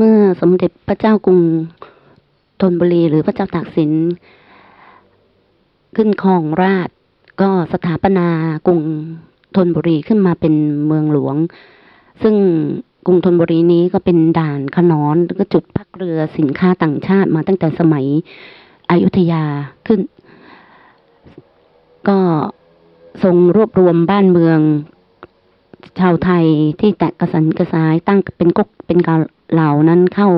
เมื่อสมเด็จพระเจ้ากรุงธนบุรีหรือพระเจ้าตากสิน ขึ้นครองราชก็สถาปนากรุงธนบุรีขึ้นมาเป็นเมืองหลวง ซึ่งกรุงธนบุรีนี้ก็เป็นด่านขนอนแล้วก็จุดพักเรือสินค้าต่างชาติมาตั้งแต่สมัยอยุธยาขึ้น ก็ทรงรวบรวมบ้านเมือง ชาวไทยที่แตกกระสันกระสายตั้งเป็นก๊กเป็นกาเหล่านั้นเข้า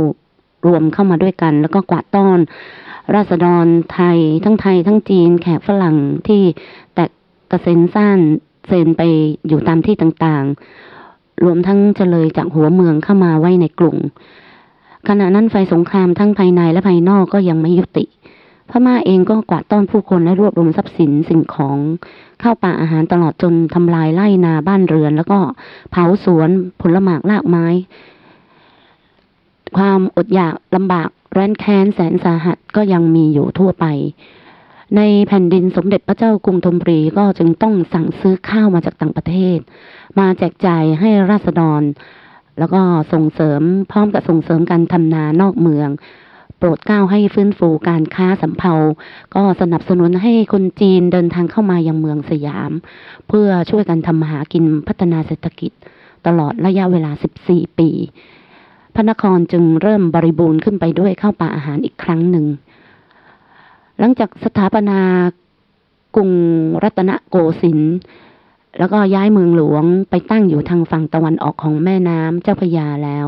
รวมเข้ามาด้วยกัน แล้วก็กวาดต้อน ราษฎรไทยทั้งไทยทั้งจีนแขกฝรั่งที่แตกกระเซ็นซ่านเซนไปอยู่ตามที่ต่างๆ รวมทั้งเฉลยจากหัวเมืองเข้ามาไว้ในกลุ่มขณะนั้นไฟสงครามทั้งภายในและภายนอกก็ยังไม่ยุติ พม่าเองก็กวาดต้อนผู้คนและรวบรวมทรัพย์สินสิ่งของเข้าป่าอาหารตลอดจนทำลายไร่นาบ้านเรือน แล้วก็เผาสวนผลหมากลากไม้ ความอดอยากลำบากแร้นแค้นแสนสาหัสก็ยังมีอยู่ทั่วไป ในแผ่นดินสมเด็จพระเจ้ากรุงธนบุรีก็จึงต้องสั่งซื้อข้าวมาจากต่างประเทศ มาแจกจ่ายให้ราษฎร แล้วก็ส่งเสริมพร้อมกับส่งเสริมการทำนานอกเมือง โปรดเกล้าให้ฟื้นฟูการค้าสำเภาก็สนับสนุนให้คนจีนเดินทางเข้ามายังเมืองสยาม เพื่อช่วยกันทำหากินพัฒนาเศรษฐกิจ ตลอดระยะเวลา 14 ปี พระนครจึงเริ่มบริบูรณ์ขึ้นไปด้วยข้าวปลาอาหารอีกครั้งหนึ่ง หลังจากสถาปนากรุงรัตนโกสินทร์แล้วก็ย้ายเมืองหลวงไปตั้งอยู่ทางฝั่งตะวันออกของแม่น้ำเจ้าพระยาแล้ว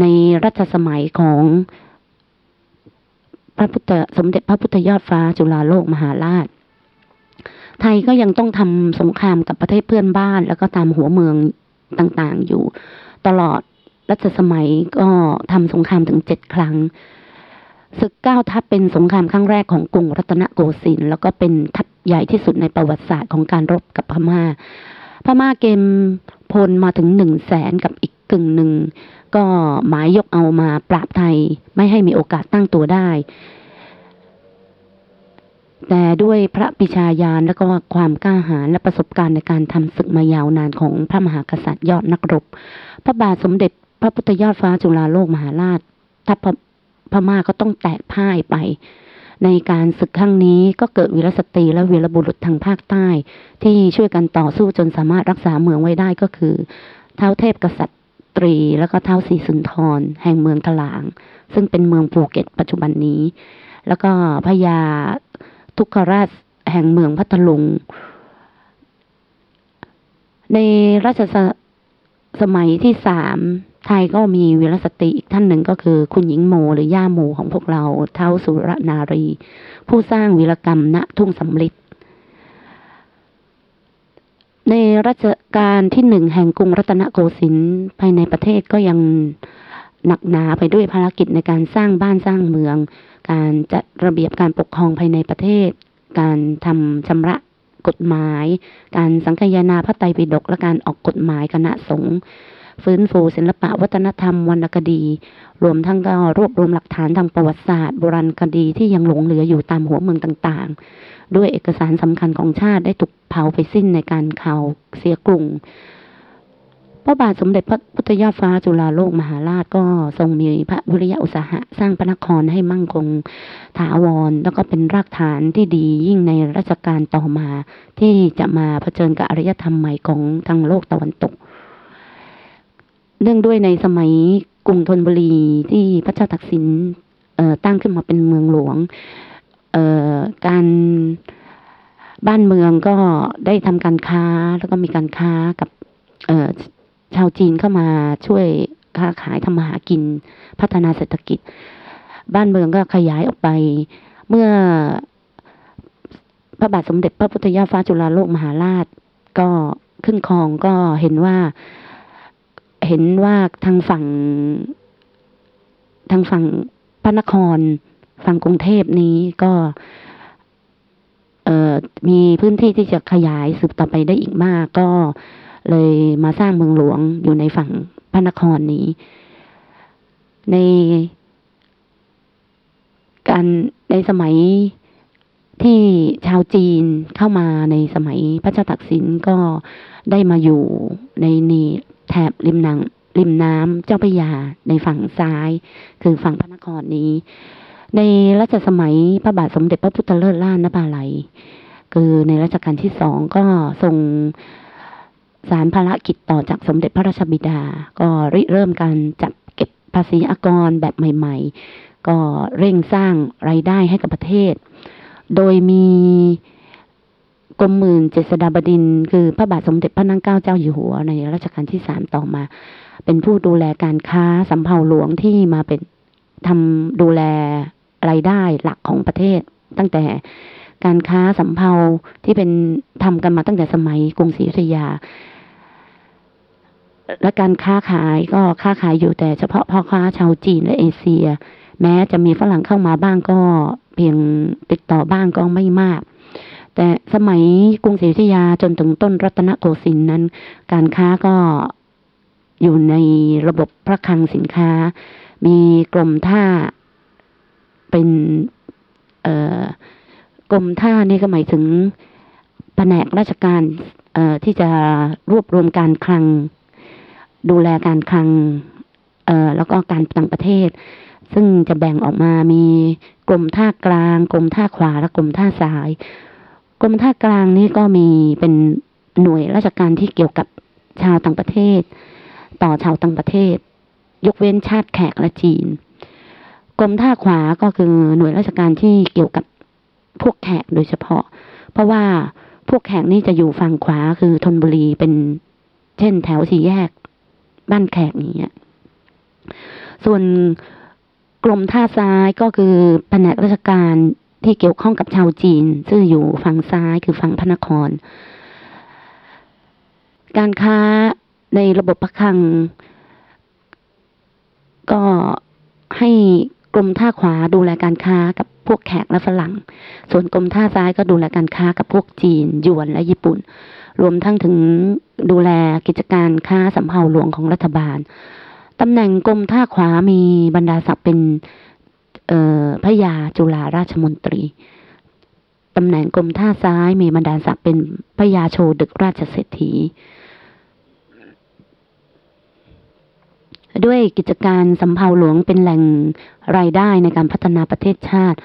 ในรัชสมัยของ พระพุทธสมเด็จพระพุทธยอดฟ้าจุฬาโลกมหาราช ไทยก็ยังต้องทำสงครามกับประเทศเพื่อนบ้าน แล้วก็ตามหัวเมืองต่างๆ อยู่ ตลอดรัชสมัยก็ทำสงครามถึงเจ็ดครั้งศึกเก้าทัพเป็นสงครามครั้งแรกของกรุงรัตนโกสินทร์แล้วก็เป็นทัพใหญ่ที่สุดในประวัติศาสตร์ของการรบกับพมา่า พม่าเกมพลมาถึงหนึ่งแสนกับอีก กึ่งหนึ่ง ก็หมายยกเอามาปราบไทย ไม่ให้มีโอกาสตั้งตัวได้ แต่ด้วยพระปิชาญาณและก็ความกล้าหาญและประสบการณ์ในการทำศึกมายาวนานของพระมหากษัตริย์ยอดนักรบ พระบาทสมเด็จพระพุทธยอดฟ้าจุฬาโลกมหาราชทัพพม่าก็ต้องแตกพ่ายไป ในการศึกครั้งนี้ก็เกิดวีรสตรีและวีรบุรุษทางภาคใต้ ที่ช่วยกันต่อสู้จนสามารถรักษาเมืองไว้ได้ก็คือ เท้าเทพกษัตรี ตรี แล้วก็เท้าสีสุนทร แห่งเมืองถลาง ซึ่งเป็นเมืองภูเก็ตปัจจุบันนี้ แล้วก็พญาทุกขราชแห่งเมืองพัทลุง ในรัชสมัยที่สามไทยก็มีวีรสตรีอีกท่านหนึ่งก็คือคุณหญิงโมหรือย่าโมของพวกเราเท้าสุรนารี ผู้สร้างวีรกรรมณทุ่งสำลิด ในรัชกาลที่หนึ่งแห่งกรุงรัตนโกสินทร์ภายในประเทศก็ยังหนักหนาไปด้วยภารกิจในการสร้างบ้านสร้างเมือง การจัดระเบียบการปกครองภายในประเทศ การทำชำระกฎหมาย การสังคายนาพระไตรปิฎกและการออกกฎหมายคณะสงฆ์ฟื้นฟูศิลปะวัฒนธรรมวรรณคดี รวมทั้งก็รวบรวมหลักฐานทางประวัติศาสตร์โบราณคดีที่ยังหลงเหลืออยู่ตามหัวเมืองต่างๆ ด้วยเอกสารสำคัญของชาติได้ถูกเผาไปสิ้นในการข่าวเสียกรุงพระบาทสมเด็จพระพุทธยอดฟ้าจุฬาโลกมหาราชก็ทรงมีพระวิริยะอุตสาหะสร้างพระนครให้มั่งคงถาวร แล้วก็เป็นรากฐานที่ดียิ่งในรัชกาลต่อมาที่จะมาเผชิญกับอารยธรรมใหม่ของทางโลกตะวันตก เนื่องด้วยในสมัยกรุงธนบุรีที่พระเจ้าตักสินตั้งขึ้นมาเป็นเมืองหลวง การบ้านเมืองก็ได้ทำการค้าแล้วก็มีการค้ากับชาวจีนเข้ามาช่วยค้าขายทำมาหากินพัฒนาเศรษฐกิจ บ้านเมืองก็ขยายออกไป เมื่อพระบาทสมเด็จพระพุทธยาฟ้าจุฬาโลกมหาราช ก็ขึ้นครองก็เห็นว่าเห็นว่าทางฝั่งทางฝั่งพระนคร ฝั่งกรุงเทพนี้ก็มีพื้นที่ที่จะขยายสืบต่อไปได้อีกมาก ก็เลยมาสร้างเมืองหลวงอยู่ในฝั่งพระนครนี้ ในการในสมัยที่ชาวจีนเข้ามาในสมัยพระเจ้าตักสินก็ได้มาอยู่ในนี่แถบริมนางริมน้ำเจ้าพระยาในฝั่งซ้าย คือฝั่งพระนครนี้ ในรัชสมัยพระบาทสมเด็จพระพุทธเลิศล่านภาลัยคือในรัชกาลที่สองก็ทรงสารภารกิจต่อจากสมเด็จพระราชบิดา ก็ริเริ่มการจัดเก็บภาษีอากรแบบใหม่ ๆ ก็เร่งสร้างไรายได้ให้กับประเทศ โดยมีกรมหมื่นเจษฎาบดิน คือพระบาทสมเด็จพระนั่งเกล้าเจ้าอยู่หัว ในรัชกาลที่สามต่อมา เป็นผู้ดูแลการค้าสำเภาหลวงที่มาเป็นทำดูแล รายได้หลักของประเทศ ตั้งแต่การค้าสำเภาที่เป็นทำกันมาตั้งแต่สมัยกรุงศรีอยุธยา และการค้าขายก็ค้าขายอยู่แต่เฉพาะพ่อค้าชาวจีนและเอเชีย แม้จะมีฝรั่งเข้ามาบ้างก็เพียงติดต่อบ้างก็ไม่มาก แต่สมัยกรุงศรีอยุธยาจนถึงต้นรัตนโกสินทร์นั้น การค้าก็อยู่ในระบบพระคลังสินค้า มีกรมท่า เป็นกรมท่านี่ก็หมายถึงแผนกราชการที่จะรวบรวมการคลัง ดูแลการคลังแล้วก็การต่างประเทศ ซึ่งจะแบ่งออกมามีกรมท่ากลางกรมท่าขวาและกรมท่าซ้ายกรมท่ากลางนี่ก็มีเป็นหน่วยราชการที่เกี่ยวกับชาวต่างประเทศ ต่อชาวต่างประเทศ ยกเว้นชาติแขกและจีน กรมท่าขวาก็คือหน่วยราชการที่เกี่ยวกับพวกแขกโดยเฉพาะ เพราะว่าพวกแขกนี่จะอยู่ฝั่งขวาคือธนบุรีเป็น เช่นแถวสี่แยก บ้านแขกอย่างเงี้ ส่วนกรมท่าซ้ายก็คือแผนกราชการที่เกี่ยวข้องกับชาวจีน ซึ่งอยู่ฝั่งซ้ายคือฝั่งพระนคร การค้าในระบบประคลัง ก็ให้ กรมท่าขวาดูแลการค้ากับพวกแขกและฝรั่ง ส่วนกรมท่าซ้ายก็ดูแลการค้ากับพวกจีนยวนและญี่ปุ่น รวมทั้งถึงดูแลกิจการค้าสำเภาหลวงของรัฐบาลตำแหน่งกรมท่าขวามีบรรดาศักดิ์เป็นพระยาจุฬาราชมนตรีตำแหน่งกรมท่าซ้ายมีบรรดาศักดิ์เป็นพระยาโชดึกราชเศรษฐี ด้วยกิจการสำเภาหลวงเป็นแหล่งรายได้ในการพัฒนาประเทศชาติ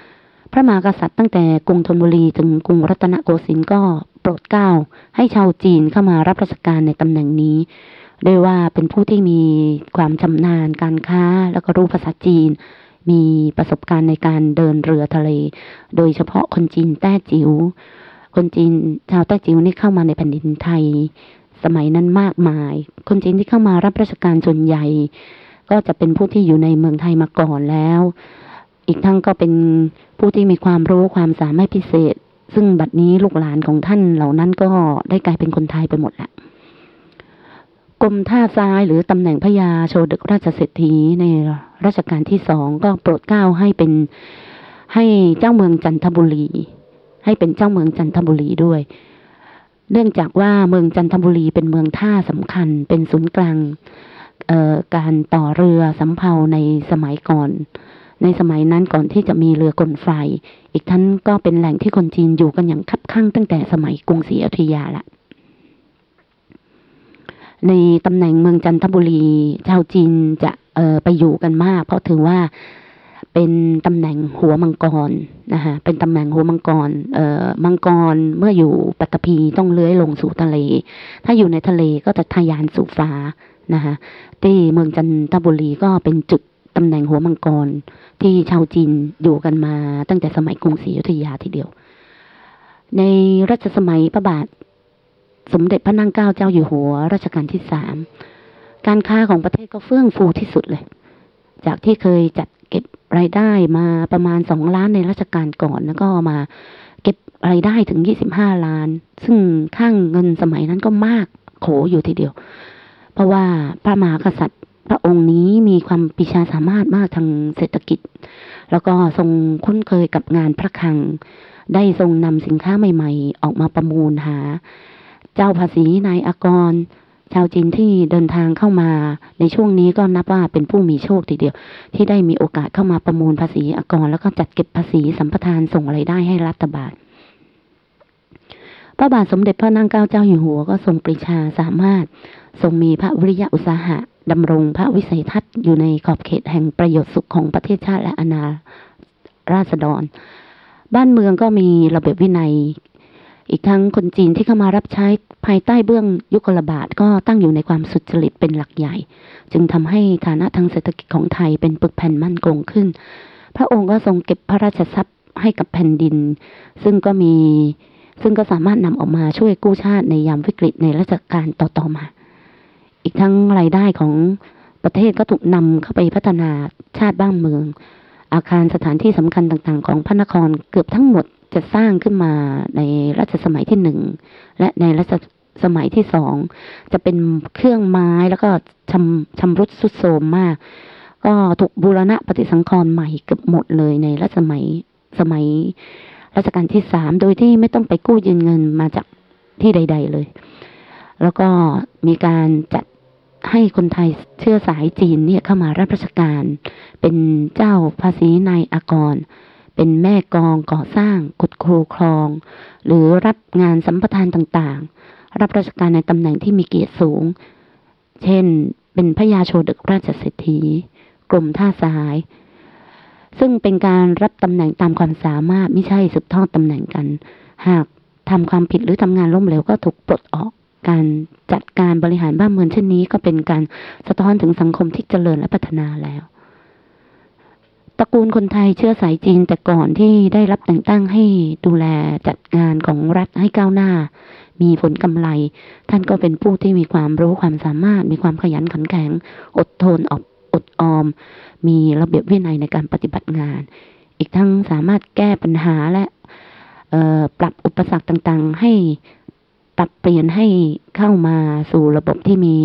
พระมหากษัตริย์ตั้งแต่กรุงธนบุรีถึงกรุงรัตนโกสินทร์ก็โปรดเกล้าให้ชาวจีนเข้ามารับราชการในตำแหน่งนี้ด้วยว่าเป็นผู้ที่มีความชำนาญการค้าแล้วก็รู้ภาษาจีน มีประสบการณ์ในการเดินเรือทะเล โดยเฉพาะคนจีนแต้จิ๋วคนจีนชาวแต้จิ๋วนี่เข้ามาในแผ่นดินไทย สมัยนั้นมากมาย คนจีนที่เข้ามารับราชการส่วนใหญ่ ก็จะเป็นผู้ที่อยู่ในเมืองไทยมาก่อนแล้ว อีกทั้งก็เป็นผู้ที่มีความรู้ความสามารถพิเศษ ซึ่งบัดนี้ลูกหลานของท่านเหล่านั้นก็ได้กลายเป็นคนไทยไปหมดแล้วกรมท่าซ้ายหรือตำแหน่งพระยาโชดึกราชเศรษฐีในรัชกาลที่สองก็โปรดเกล้าให้เป็นให้เจ้าเมืองจันทบุรี ให้เป็นเจ้าเมืองจันทบุรีด้วย เนื่องจากว่าเมืองจันทบุรีเป็นเมืองท่าสำคัญ เป็นศูนย์กลางการต่อเรือสำเภาในสมัยก่อน ในสมัยนั้นก่อนที่จะมีเรือกลไฟ อีกทั้งก็เป็นแหล่งที่คนจีนอยู่กันอย่างคับคั่งตั้งแต่สมัยกรุงศรีอยุธยาละในตำแหน่งเมืองจันทบุรีชาวจีนจะไปอยู่กันมาก เพราะถือว่า เป็นตำแหน่งหัวมังกรนะคะเป็นตำแหน่งหัวมังกรเอ่อมังกรเมื่ออยู่ปัตตภีต้องเลื้อยลงสู่ทะเล ถ้าอยู่ในทะเลก็จะทะยานสู่ฟ้านะคะที่เมืองจันทบุรีก็เป็นจุดตำแหน่งหัวมังกร ที่ชาวจีนอยู่กันมาตั้งแต่สมัยกรุงศรีอยุธยาทีเดียว ในรัชสมัยพระบาท สมเด็จพระนางเกล้าเจ้าอยู่หัวรัชกาลที่สามการค้าของประเทศก็เฟื่องฟูที่สุดเลย จากที่เคยจัด เก็บรายได้มาประมาณสองล้านในรัชกาลก่อน แล้วก็มาเก็บรายได้ถึงยี่สิบห้าล้าน ซึ่งข้างเงินสมัยนั้นก็มากโขอยู่ทีเดียว เพราะว่าพระมหากษัตริย์พระองค์นี้มีความปิชาสามารถมากทางเศรษฐกิจ แล้วก็ทรงคุ้นเคยกับงานพระคลัง ได้ทรงนำสินค้าใหม่ ๆ ออกมาประมูลหา เจ้าภาษีนายอากร ชาวจีนที่เดินทางเข้ามาในช่วงนี้ก็นับว่าเป็นผู้มีโชคทีเดียว ที่ได้มีโอกาสเข้ามาประมูลภาษีอากร แล้วก็จัดเก็บภาษีสัมปทานส่งไรายได้ให้รัฐบาลพระบาทสมเด็จพระนางเก้าเจ้าอยู่หัวก็ทรงปรีชาสามารถ ทรงมีพระวิริยะอุตสาหะดำรงพระวิสัยทัศน์อยู่ในขอบเขตแห่งประโยชน์สุขของประเทศชาติและอาณาราษฎร บ้านเมืองก็มีระเบียบวินัย อีกทั้งคนจีนที่เข้ามารับใช้ภายใต้เบื้องยุคลบาทก็ตั้งอยู่ในความสุจริตเป็นหลักใหญ่ จึงทำให้ฐานะทางเศรษฐกิจของไทยเป็นปึกแผ่นมั่นคงขึ้น พระองค์ก็ทรงเก็บพระราชทรัพย์ให้กับแผ่นดิน ซึ่งก็มีซึ่งก็สามารถนำออกมาช่วยกู้ชาติในยามวิกฤตในรัชกาลต่อๆมา อีกทั้งรายได้ของประเทศก็ถูกนำเข้าไปพัฒนาชาติบ้านเมือง อาคารสถานที่สำคัญต่างๆ ของพระนครเกือบทั้งหมดจะสร้างขึ้นมาในรัชสมัยที่หนึ่งและในรัชสมัยที่สองจะเป็นเครื่องไม้แล้วก็ชำชำรุดสุดโทรมมาก ก็ถูกบูรณะปฏิสังขรณ์ใหม่เกือบหมดเลยในรัชสมัยสมัยรัชกาลที่สามโดยที่ไม่ต้องไปกู้ยืมเงินมาจากที่ใด ๆเลย แล้วก็มีการจัด ให้คนไทยเชื้อสายจีนเนี่ยเข้ามารับราชการ เป็นเจ้าภาษีนายอากร เป็นแม่กองก่อสร้างกุดครูครอง หรือรับงานสัมปทานต่างๆ รับราชการในตำแหน่งที่มีเกียรติสูง เช่น เป็นพระยาโชดึกราชเศรษฐีกรมท่าทราย ซึ่งเป็นการรับตำแหน่งตามความสามารถไม่ใช่สืบทอดตำแหน่งกัน หากทำความผิดหรือทำงานล้มเหลวก็ถูกปลดออก การจัดการบริหารบ้านเมืองเช่นนี้ก็เป็นการสะท้อนถึงสังคมที่เจริญและพัฒนาแล้วตระกูลคนไทยเชื้อสายจีนแต่ก่อนที่ได้รับแต่งตั้งให้ดูแลจัดงานของรัฐให้ก้าวหน้า มีผลกำไร ท่านก็เป็นผู้ที่มีความรู้ความสามารถ มีความขยันขันแข็ง อดทนอดอดออม มีระเบียบวินัยในการปฏิบัติงาน อีกทั้งสามารถแก้ปัญหาและปรับอุปสรรคต่างๆ ให้ ปรับเปลี่ยนให้เข้ามาสู่ระบบที่มี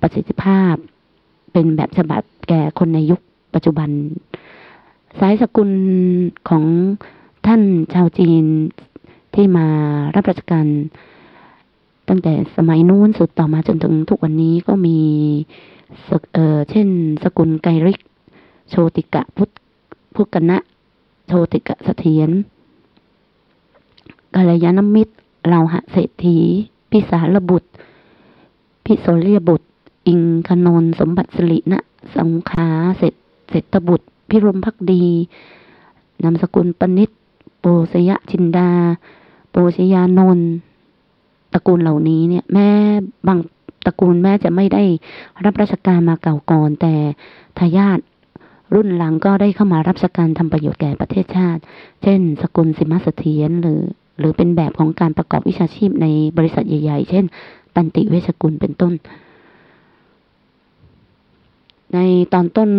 ประสิทธิภาพ เป็นแบบฉบับแก่คนในยุคปัจจุบัน สายสกุลของท่านชาวจีนที่มารับราชการตั้งแต่สมัยนู้นสุดต่อมาจนถึงทุกวันนี้ก็มีเออเช่น สกุลไกริก โชติกะพุทธพุกณะโชติกะเสถียรกัลยาณมิตร เราหะเศรษฐี พิสารบุตร พิโสเลียบุตร อิงคณนสมบัติสิรินะสังขาเศรษเศรษฐบุตร พิรมพักดี นามสกุลปนิตโปสยชินดา โปชยานนท์ตระกูลเหล่านี้เนี่ย แม่บางตระกูลแม่จะไม่ได้รับราชการมาเก่าก่อน แต่ทายาทรุ่นหลังก็ได้เข้ามารับราชการทำประโยชน์แก่ประเทศชาติ เช่น สกุลสิมเสถียรหรือ หรือเป็นแบบของการประกอบวิชาชีพในบริษัทใหญ่ ๆ เช่น ตันติเวชกุลเป็นต้น ในตอนต้น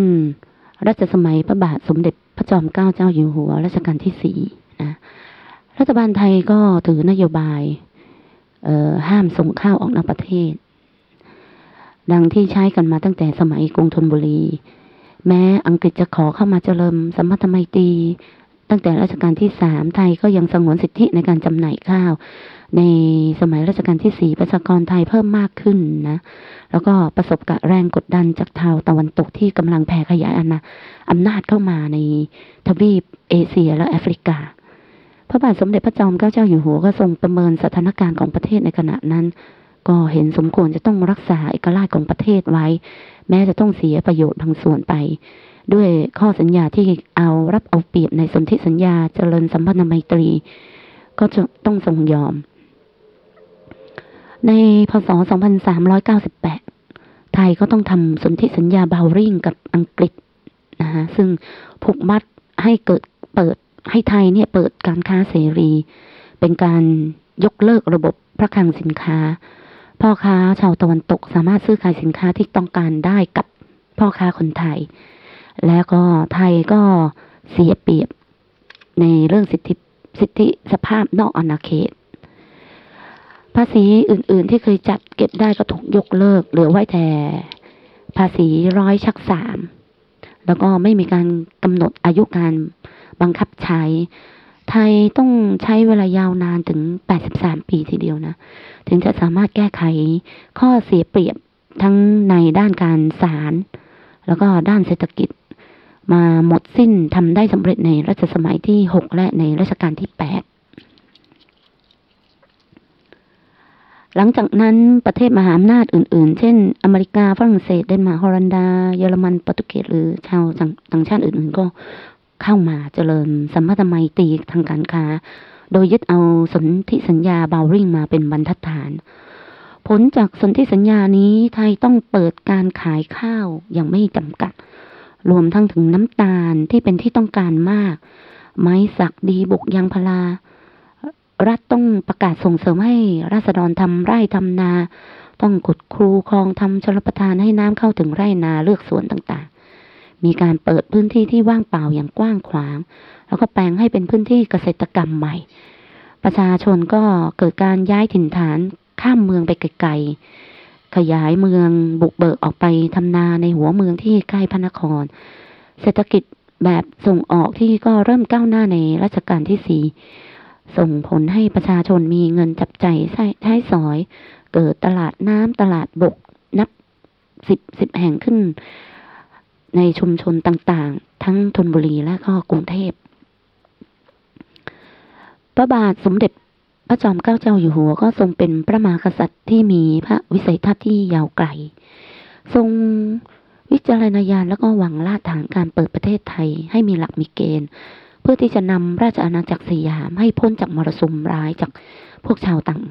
รัชสมัยพระบาทสมเด็จพระจอมเกล้าเจ้าอยู่หัวรัชกาลที่สี่นะรัฐบาลไทยก็ถือนโยบายห้ามส่งข้าวออกนอกประเทศ ดังที่ใช้กันมาตั้งแต่สมัยกรุงธนบุรี แม้อังกฤษจะขอเข้ามาเจริญสมพันธไมตรี ตั้งแต่รัชกาลที่สามไทยก็ยังสงวนสิทธิในการจำหน่ายข้าว ในสมัยรัชกาลที่สี่ประชากรไทยเพิ่มมากขึ้นนะ แล้วก็ประสบกับแรงกดดันจากชาวตะวันตกที่กำลังแผ่ขยายอาณาอำนาจเข้ามาในทวีปเอเชียและแอฟริกา พระบาทสมเด็จพระจอมเกล้าเจ้าอยู่หัวก็ทรงประเมินสถานการณ์ของประเทศในขณะนั้น ก็เห็นสมควรจะต้องรักษาเอกราชของประเทศไว้ แม้จะต้องเสียประโยชน์บางส่วนไป ด้วยข้อสัญญาที่เอารับเอาเปรียบในสนธิสัญญาเจริญสัมพันธไมตรี ก็จะต้องทรงยอม ในพศ 2398 ไทยก็ต้องทำสนธิสัญญาบาวริงกับอังกฤษนะคะซึ่งผูกมัดให้เกิดเปิดให้ไทยเนี่ยเปิดการค้าเสรี เป็นการยกเลิกระบบพระคลังสินค้า พ่อค้าชาวตะวันตกสามารถซื้อขายสินค้าที่ต้องการได้กับพ่อค้าคนไทย แล้วก็ไทยก็เสียเปรียบในเรื่องสิทธิสิทธิสภาพนอกอาณาเขต ภาษีอื่น ๆ ที่เคยจัดเก็บได้ก็ถูกยกเลิก เหลือไว้แต่ภาษีร้อยชักสามแล้วก็ไม่มีการกำหนดอายุการบังคับใช้ ไทยต้องใช้เวลายาวนานถึง 83 ปีทีเดียวนะ ถึงจะสามารถแก้ไขข้อเสียเปรียบทั้งในด้านการสาร แล้วก็ด้านเศรษฐกิจ มาหมดสิ้นทำได้สำเร็จในรัชสมัยที่ 6 และในรัชกาลที่ 8 หลังจากนั้นประเทศมหาอำนาจอื่น ๆ เช่น อเมริกาฝรั่งเศสเดนมาร์กฮอลันดา เยอรมันโปรตุเกสหรือชาวต่างชาติอื่น ๆ ก็เข้ามาเจริญสัมพันธไมตรีทางการค้า โดยยึดเอาสนธิสัญญาเบาริงมาเป็นบรรทัดฐานผลจากสนธิสัญญานี้ไทยต้องเปิดการขายข้าวอย่างไม่จำกัด รวมทั้งถึงน้ำตาลที่เป็นที่ต้องการมาก ไม้สักดีบุกยางพารารัฐต้องประกาศส่งเสริมให้ราษฎรทำไร่ทำนา ต้องขุดครูคลองทำชลประทานให้น้ำเข้าถึงไร่นาเลือกสวนต่างๆ มีการเปิดพื้นที่ที่ว่างเปล่าอย่างกว้างขวาง แล้วก็แปลงให้เป็นพื้นที่เกษตรกรรมใหม่ ประชาชนก็เกิดการย้ายถิ่นฐานข้ามเมืองไปไกลๆ ขยายเมืองบุกเบิกออกไปทำนาในหัวเมืองที่ใกล้พระนคร เศรษฐกิจแบบส่งออกที่ก็เริ่มก้าวหน้าในรัชกาลที่สี่ส่งผลให้ประชาชนมีเงินจับใจใช้ใช้สอย เกิดตลาดน้ำตลาดบกนับสิบสิบแห่งขึ้น ในชุมชนต่างๆ ทั้งธนบุรีและก็กรุงเทพพระบาทสมเด็จ ระจอมเกล้าเจ้าอยู่หัวก็ทรงเป็นพระมหากษัตริย์ที่มีพระวิสัยทัศน์ที่ยาวไกล ทรงวิจารณญาณแล้วก็หวังลาดฐานการเปิดประเทศไทยให้มีหลักมีเกณฑ์ เพื่อที่จะนำราชอาณาจักรสยามให้พ้นจากมรสุมร้ายจากพวกชาวต่าง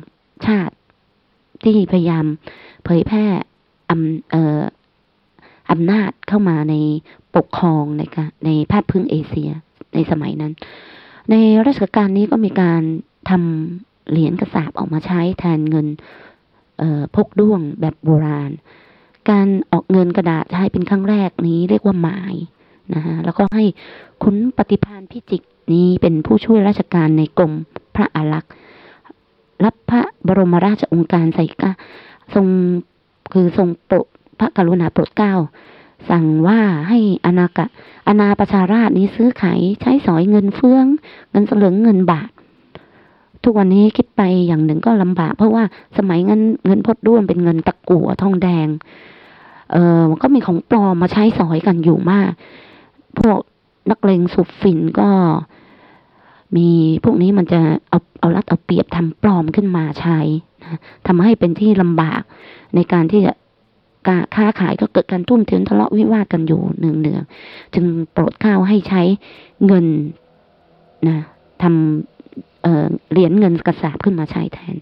ชาติ ที่พยายามเผยแพร่อำเอ่ออำนาจเข้ามาในปกครองในในภาคพื้นเอเชียในสมัยนั้น ในรัชกาลนี้ก็มีการทำ เหรียญกระสาบออกมาใช้แทนเงินพกด้วงแบบโบราณ การออกเงินกระดาษใช้เป็นครั้งแรกนี้เรียกว่าหมายนะฮะแล้วก็ให้ขุนปฏิพานพิจิกนี้เป็นผู้ช่วยราชการในกรมพระอารักษ์รับพระบรมราชองค์การใส่กาทรงคือทรงโปรดพระกรุณาโปรดเกล้าสั่งว่าให้อนากะอาณาประชาราชนี้ซื้อขายใช้สอยเงินเฟือง เงินสลึงเงินบาท ทุกวันนี้คิดไปอย่างหนึ่งก็ลำบาก เพราะว่าสมัยงั้นเงินพดด้วนเป็นเงินตะกั่วทองแดง เออมันก็มีของปลอมมาใช้สอยกันอยู่มาก พวกนักเลงสุบฝิ่นก็ มีพวกนี้มันจะเอาเอารัดเอาเปรียบทำปลอมขึ้นมาใช้นะทำให้เป็นที่ลำบากในการที่จะการค้าขายก็เกิดการทุ่มเททะเลาะวิวาทกันอยู่เนืองเนืองๆจึงโปรดเข้าให้ใช้เงินนะทำ เหรียญเงินกระสาบขึ้นมาใช้แทน